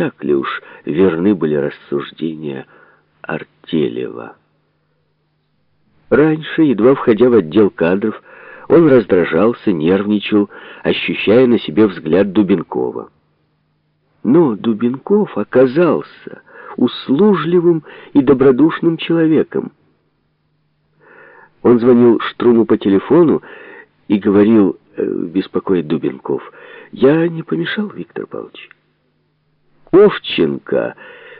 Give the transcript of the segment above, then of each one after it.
так ли уж верны были рассуждения Артелева. Раньше, едва входя в отдел кадров, он раздражался, нервничал, ощущая на себе взгляд Дубенкова. Но Дубенков оказался услужливым и добродушным человеком. Он звонил Штруму по телефону и говорил, э, беспокоит Дубенков, «Я не помешал, Виктор Павлович». Ковченко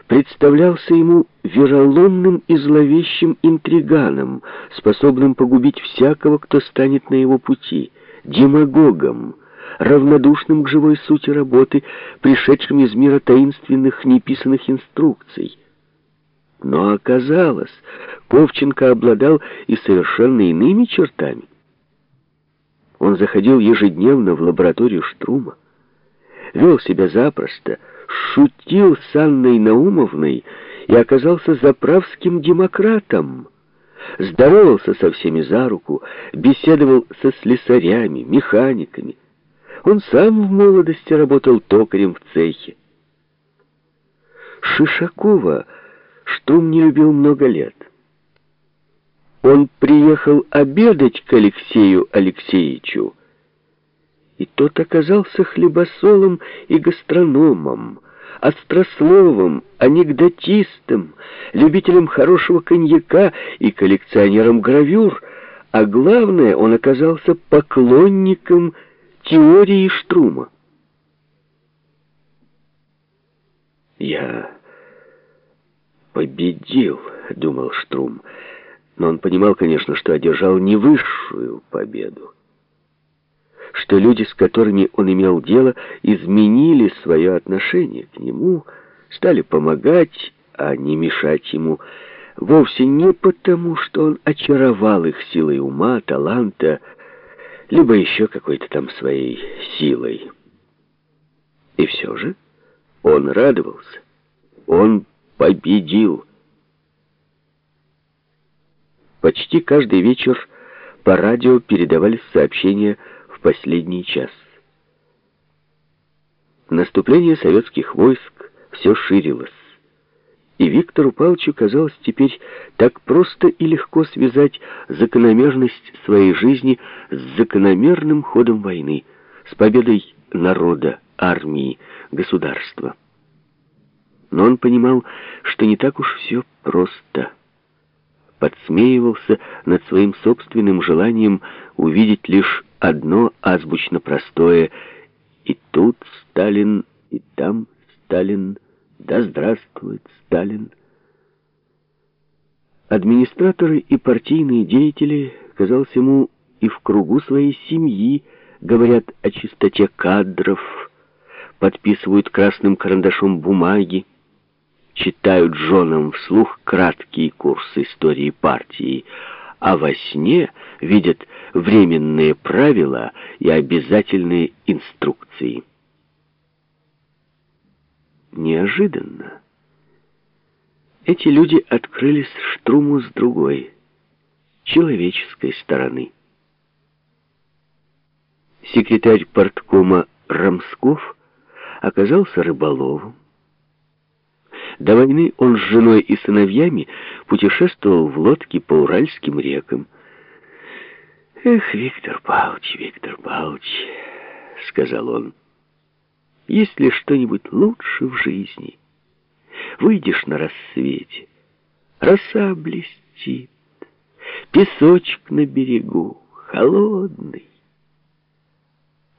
представлялся ему вероломным и зловещим интриганом, способным погубить всякого, кто станет на его пути, демагогом, равнодушным к живой сути работы, пришедшим из мира таинственных неписанных инструкций. Но оказалось, Ковченко обладал и совершенно иными чертами. Он заходил ежедневно в лабораторию Штрума, вел себя запросто, шутил с Анной Наумовной и оказался заправским демократом. Здоровался со всеми за руку, беседовал со слесарями, механиками. Он сам в молодости работал токарем в цехе. Шишакова Штум не любил много лет. Он приехал обедать к Алексею Алексеевичу, и тот оказался хлебосолом и гастрономом, острословом, анекдотистом, любителем хорошего коньяка и коллекционером гравюр, а главное, он оказался поклонником теории Штрума. «Я победил», — думал Штрум, но он понимал, конечно, что одержал не высшую победу, что люди, с которыми он имел дело, изменили свое отношение к нему, стали помогать, а не мешать ему, вовсе не потому, что он очаровал их силой ума, таланта, либо еще какой-то там своей силой. И все же он радовался. Он победил. Почти каждый вечер по радио передавались сообщения последний час. Наступление советских войск все ширилось. И Виктору Павловичу казалось теперь так просто и легко связать закономерность своей жизни с закономерным ходом войны, с победой народа, армии, государства. Но он понимал, что не так уж все просто. Подсмеивался над своим собственным желанием увидеть лишь одно азбучно простое «И тут Сталин, и там Сталин». Да здравствует Сталин! Администраторы и партийные деятели, казалось ему, и в кругу своей семьи говорят о чистоте кадров, подписывают красным карандашом бумаги, читают женам вслух краткий курс истории партии, а во сне видят временные правила и обязательные инструкции неожиданно. Эти люди открылись Штруму с другой, человеческой стороны. Секретарь порткома Рамсков оказался рыболовом. До войны он с женой и сыновьями путешествовал в лодке по Уральским рекам. «Эх, Виктор Павлович, Виктор Павлович», — сказал он, — есть ли что-нибудь лучше в жизни? Выйдешь на рассвете, роса блестит, песочек на берегу, холодный.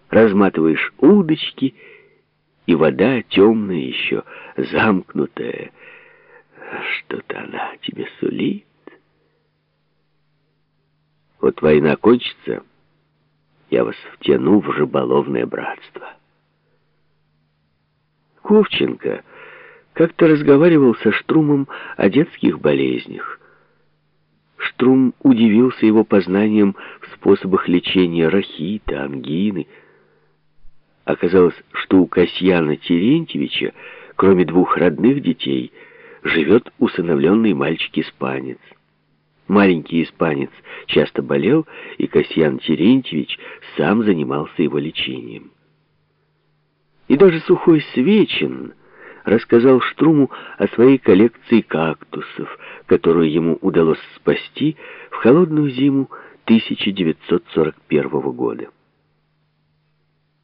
Разматываешь удочки, и вода темная еще, замкнутая. Что-то она тебе сулит. Вот война кончится, я вас втяну в рыболовное братство. Ковченко как-то разговаривал со Штрумом о детских болезнях. Штрум удивился его познанием в способах лечения рахита, ангины. Оказалось, что у Касьяна Терентьевича, кроме двух родных детей, живет усыновленный мальчик-испанец. Маленький испанец часто болел, и Касьян Терентьевич сам занимался его лечением. И даже сухой Свечин, рассказал Штруму о своей коллекции кактусов, которую ему удалось спасти в холодную зиму 1941 года.